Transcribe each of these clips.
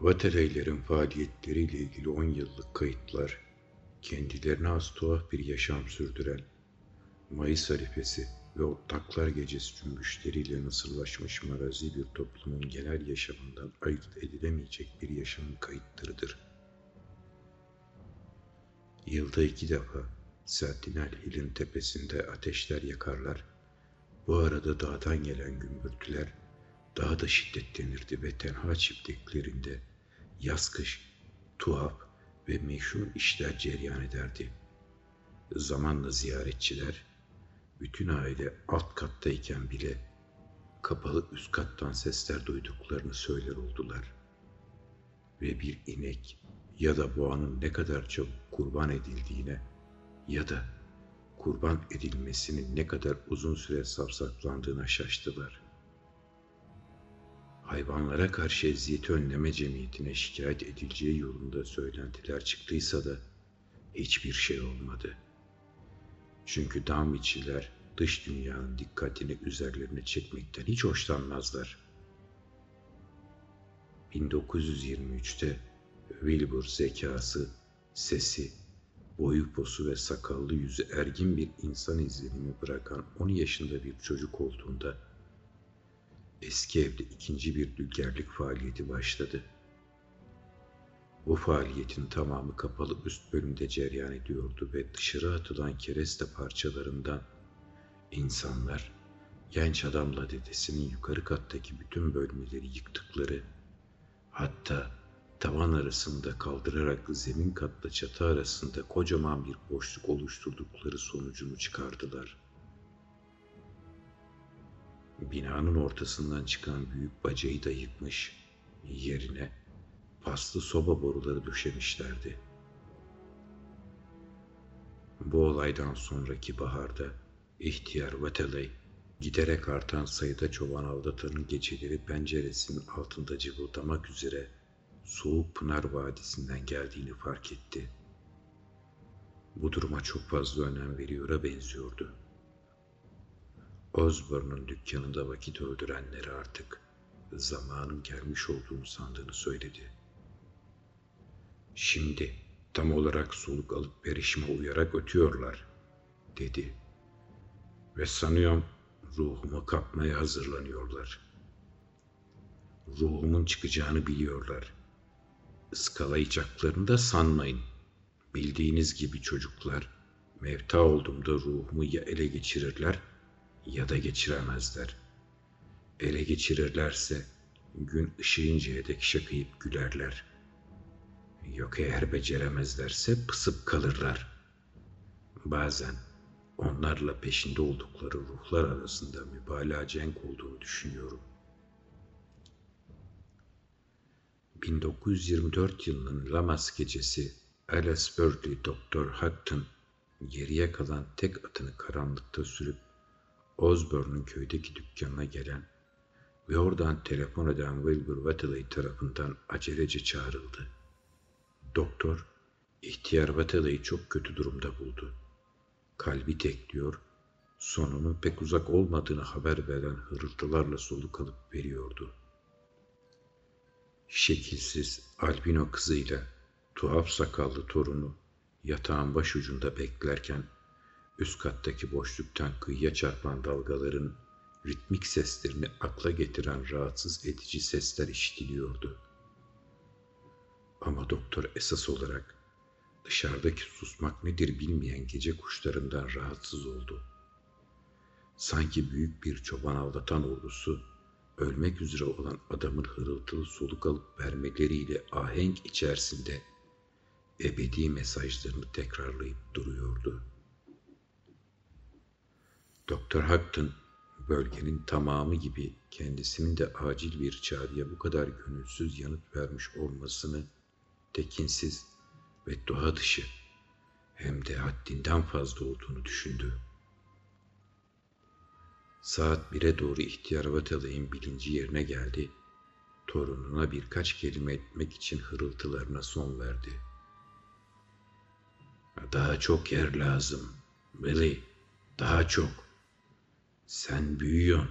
Vatereylerin faaliyetleriyle ilgili 10 yıllık kayıtlar, kendilerine az tuhaf bir yaşam sürdüren, Mayıs harifesi ve ortaklar gecesi cümbüşleriyle nasırlaşmış marazi bir toplumun genel yaşamından ayırt edilemeyecek bir yaşamın kayıtlarıdır. Yılda iki defa Sentinel Hill'in tepesinde ateşler yakarlar, bu arada dağdan gelen gümbürtüler daha da şiddetlenirdi ve tenha çiftliklerinde yaz kış tuhaf ve meşhur işler cereyan ederdi. Zamanla ziyaretçiler bütün aile alt kattayken bile kapalı üst kattan sesler duyduklarını söyler oldular. Ve bir inek ya da boğanın ne kadar çok kurban edildiğine ya da kurban edilmesinin ne kadar uzun süre savsaklandığına şaştılar. Hayvanlara karşı eziyeti önleme cemiyetine şikayet edileceği yolunda söylentiler çıktıysa da hiçbir şey olmadı. Çünkü Damviçiler dış dünyanın dikkatini üzerlerine çekmekten hiç hoşlanmazlar. 1923'te Wilbur zekası, sesi, boyu posu ve sakallı yüzü ergin bir insan izlenimi bırakan 10 yaşında bir çocuk olduğunda eski evde ikinci bir dülgerlik faaliyeti başladı. Bu faaliyetin tamamı kapalı üst bölümde cereyan ediyordu ve dışarı atılan kereste parçalarından insanlar genç adamla dedesinin yukarı kattaki bütün bölmeleri yıktıkları hatta tavan arasında kaldırarak zemin katla çatı arasında kocaman bir boşluk oluşturdukları sonucunu çıkardılar. Binanın ortasından çıkan büyük bacayı da yıkmış, yerine paslı soba boruları döşemişlerdi. Bu olaydan sonraki baharda ihtiyar Vateley giderek artan sayıda çoban avdatanın geceleri penceresinin altında cıvıldamak üzere Soğuk Pınar Vadisi'nden geldiğini fark etti. Bu duruma çok fazla önem veriyor'a benziyordu. Osborne'un dükkanında vakit öldürenleri artık zamanın gelmiş olduğunu sandığını söyledi. Şimdi tam olarak soluk alıp perişime uyarak ötüyorlar, dedi. Ve sanıyorum ruhumu kapmaya hazırlanıyorlar. Ruhumun çıkacağını biliyorlar ıskalayacaklarını da sanmayın. Bildiğiniz gibi çocuklar, mevta olduğumda ruhumu ya ele geçirirler ya da geçiremezler. Ele geçirirlerse gün ışığıncaya dek şakayıp gülerler. Yok eğer beceremezlerse pısıp kalırlar. Bazen onlarla peşinde oldukları ruhlar arasında mübalağa cenk olduğunu düşünüyorum. 1924 yılının Lamas gecesi Alice Berkeley Doktor Hutton geriye kalan tek atını karanlıkta sürüp Osborne'un köydeki dükkanına gelen ve oradan telefon eden Wilbur Watley tarafından acelece çağrıldı. Doktor, ihtiyar Watley'i çok kötü durumda buldu. Kalbi tekliyor, sonunun pek uzak olmadığını haber veren hırıltılarla soluk alıp veriyordu şekilsiz albino kızıyla tuhaf sakallı torunu yatağın başucunda beklerken üst kattaki boşluktan kıyıya çarpan dalgaların ritmik seslerini akla getiren rahatsız edici sesler işitiliyordu. Ama doktor esas olarak dışarıdaki susmak nedir bilmeyen gece kuşlarından rahatsız oldu. Sanki büyük bir çoban aldatan ordusu ölmek üzere olan adamın hırıltılı soluk alıp vermeleriyle ahenk içerisinde ebedi mesajlarını tekrarlayıp duruyordu. Doktor Hackton bölgenin tamamı gibi kendisinin de acil bir çağrıya bu kadar gönülsüz yanıt vermiş olmasını tekinsiz ve doğa dışı hem de haddinden fazla olduğunu düşündü. Saat bire doğru ihtiyar Vatalay'ın bilinci yerine geldi. Torununa birkaç kelime etmek için hırıltılarına son verdi. Daha çok yer lazım. Billy, daha çok. Sen büyüyorsun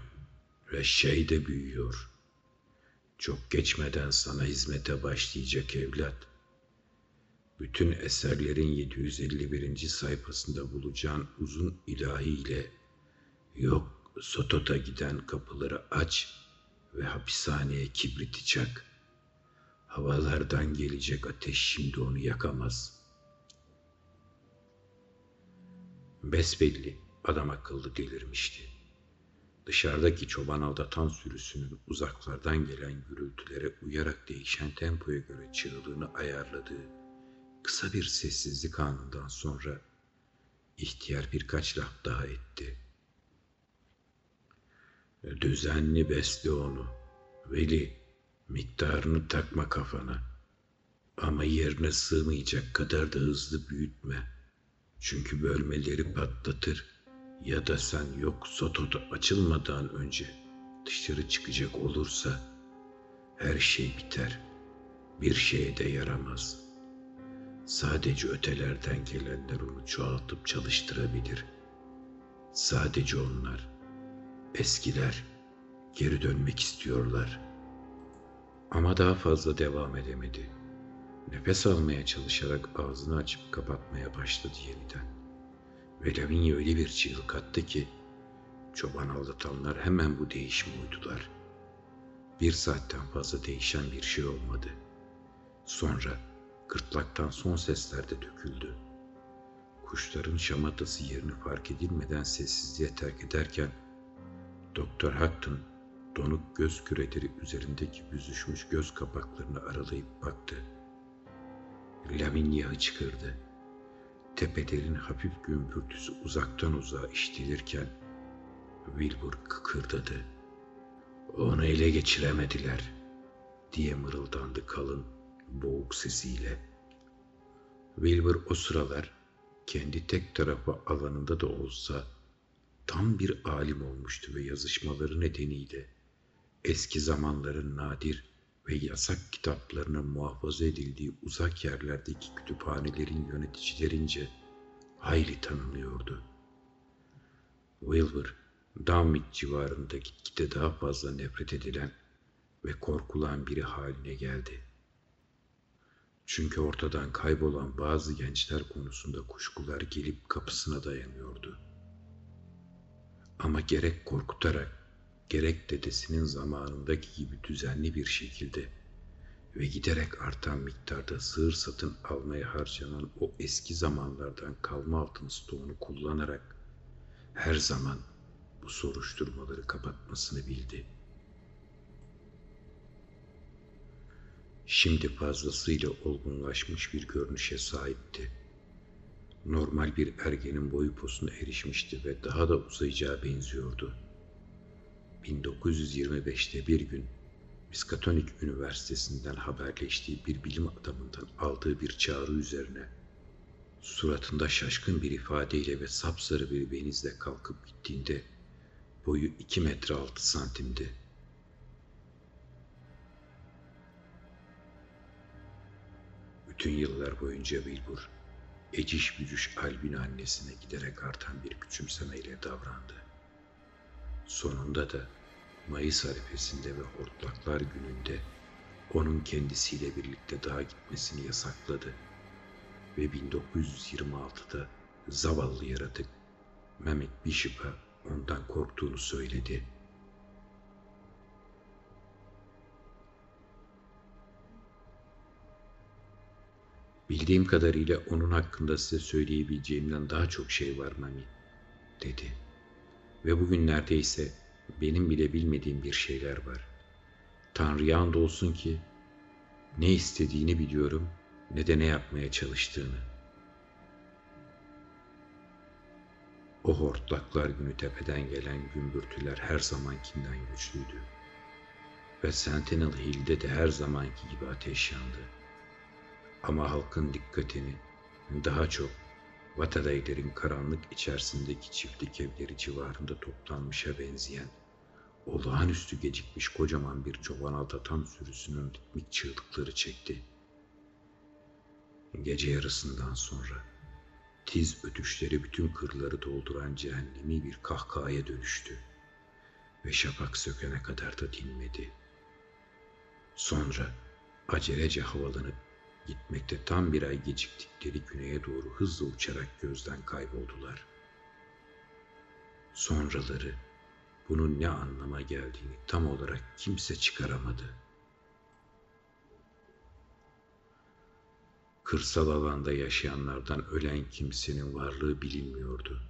ve şey de büyüyor. Çok geçmeden sana hizmete başlayacak evlat. Bütün eserlerin 751. sayfasında bulacağın uzun ilahi ile yok Sotot'a giden kapıları aç ve hapishaneye kibriti çak. Havalardan gelecek ateş şimdi onu yakamaz. Besbelli adam akıllı delirmişti. Dışarıdaki çoban aldatan sürüsünün uzaklardan gelen gürültülere uyarak değişen tempoya göre çığlığını ayarladığı kısa bir sessizlik anından sonra ihtiyar birkaç laf daha etti. Düzenli besle onu. Veli, miktarını takma kafana. Ama yerine sığmayacak kadar da hızlı büyütme. Çünkü bölmeleri patlatır. Ya da sen yok sotoda açılmadan önce dışarı çıkacak olursa her şey biter. Bir şeye de yaramaz. Sadece ötelerden gelenler onu çoğaltıp çalıştırabilir. Sadece onlar.'' Eskiler geri dönmek istiyorlar. Ama daha fazla devam edemedi. Nefes almaya çalışarak ağzını açıp kapatmaya başladı yeniden. Ve öyle bir çığlık attı ki çoban aldatanlar hemen bu değişime uydular. Bir saatten fazla değişen bir şey olmadı. Sonra gırtlaktan son sesler de döküldü. Kuşların şamatası yerini fark edilmeden sessizliğe terk ederken Doktor Hutton donuk göz küreleri üzerindeki büzüşmüş göz kapaklarını aralayıp baktı. Lavinia hıçkırdı. Tepelerin hafif gümbürtüsü uzaktan uzağa iştilirken Wilbur kıkırdadı. Onu ele geçiremediler diye mırıldandı kalın boğuk sesiyle. Wilbur o sıralar kendi tek tarafı alanında da olsa tam bir alim olmuştu ve yazışmaları nedeniyle eski zamanların nadir ve yasak kitaplarının muhafaza edildiği uzak yerlerdeki kütüphanelerin yöneticilerince hayli tanınıyordu. Wilbur, Downwick civarında gitgide daha fazla nefret edilen ve korkulan biri haline geldi. Çünkü ortadan kaybolan bazı gençler konusunda kuşkular gelip kapısına dayanıyordu.'' Ama gerek korkutarak, gerek dedesinin zamanındaki gibi düzenli bir şekilde ve giderek artan miktarda sığır satın almaya harcanan o eski zamanlardan kalma altın stoğunu kullanarak her zaman bu soruşturmaları kapatmasını bildi. Şimdi fazlasıyla olgunlaşmış bir görünüşe sahipti normal bir ergenin boyu posuna erişmişti ve daha da uzayacağı benziyordu. 1925'te bir gün Miskatonik Üniversitesi'nden haberleştiği bir bilim adamından aldığı bir çağrı üzerine suratında şaşkın bir ifadeyle ve sapsarı bir benizle kalkıp gittiğinde boyu 2 metre 6 santimdi. Bütün yıllar boyunca Wilbur eciş bücüş Albin annesine giderek artan bir küçümsemeyle davrandı. Sonunda da Mayıs arifesinde ve hortlaklar gününde onun kendisiyle birlikte dağa gitmesini yasakladı ve 1926'da zavallı yaratık Mehmet Bishop'a ondan korktuğunu söyledi.'' Bildiğim kadarıyla onun hakkında size söyleyebileceğimden daha çok şey var Mami, dedi. Ve bugün neredeyse benim bile bilmediğim bir şeyler var. Tanrı'ya olsun ki ne istediğini biliyorum ne de ne yapmaya çalıştığını. O hortlaklar günü tepeden gelen gümbürtüler her zamankinden güçlüydü. Ve Sentinel Hill'de de her zamanki gibi ateş yandı. Ama halkın dikkatini daha çok Vatadayların karanlık içerisindeki çiftlik evleri civarında toplanmışa benzeyen, olağanüstü gecikmiş kocaman bir çoban aldatan sürüsünün ritmik çığlıkları çekti. Gece yarısından sonra tiz ötüşleri bütün kırları dolduran cehennemi bir kahkahaya dönüştü ve şafak sökene kadar da dinmedi. Sonra acelece havalanıp gitmekte tam bir ay geciktikleri güneye doğru hızla uçarak gözden kayboldular. Sonraları bunun ne anlama geldiğini tam olarak kimse çıkaramadı. Kırsal alanda yaşayanlardan ölen kimsenin varlığı bilinmiyordu.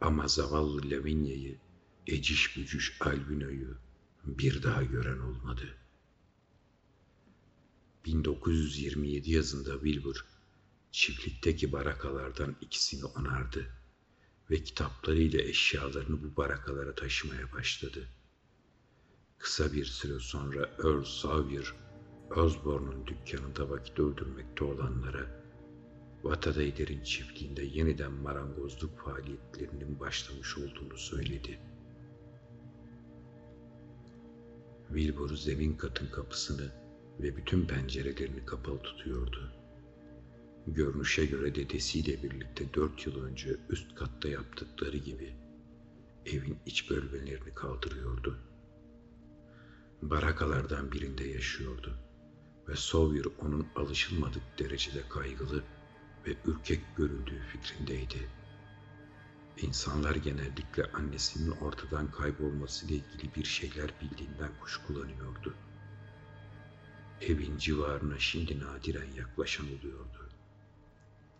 Ama zavallı Lavinia'yı, eciş bücüş Albino'yu bir daha gören olmadı. 1927 yazında Wilbur, çiftlikteki barakalardan ikisini onardı ve kitaplarıyla eşyalarını bu barakalara taşımaya başladı. Kısa bir süre sonra Earl Sawyer, Osborne'un dükkanında vakit öldürmekte olanlara, Vatadayder'in çiftliğinde yeniden marangozluk faaliyetlerinin başlamış olduğunu söyledi. Wilbur zemin katın kapısını ve bütün pencerelerini kapalı tutuyordu. Görünüşe göre dedesiyle birlikte dört yıl önce üst katta yaptıkları gibi evin iç bölmelerini kaldırıyordu. Barakalardan birinde yaşıyordu ve Sawyer onun alışılmadık derecede kaygılı ve ürkek göründüğü fikrindeydi. İnsanlar genellikle annesinin ortadan kaybolmasıyla ilgili bir şeyler bildiğinden kuşkulanıyordu. Evin civarına şimdi nadiren yaklaşan oluyordu.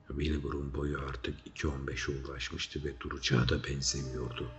Wilbur'un boyu artık 2.15'e ulaşmıştı ve duracağı da benzemiyordu.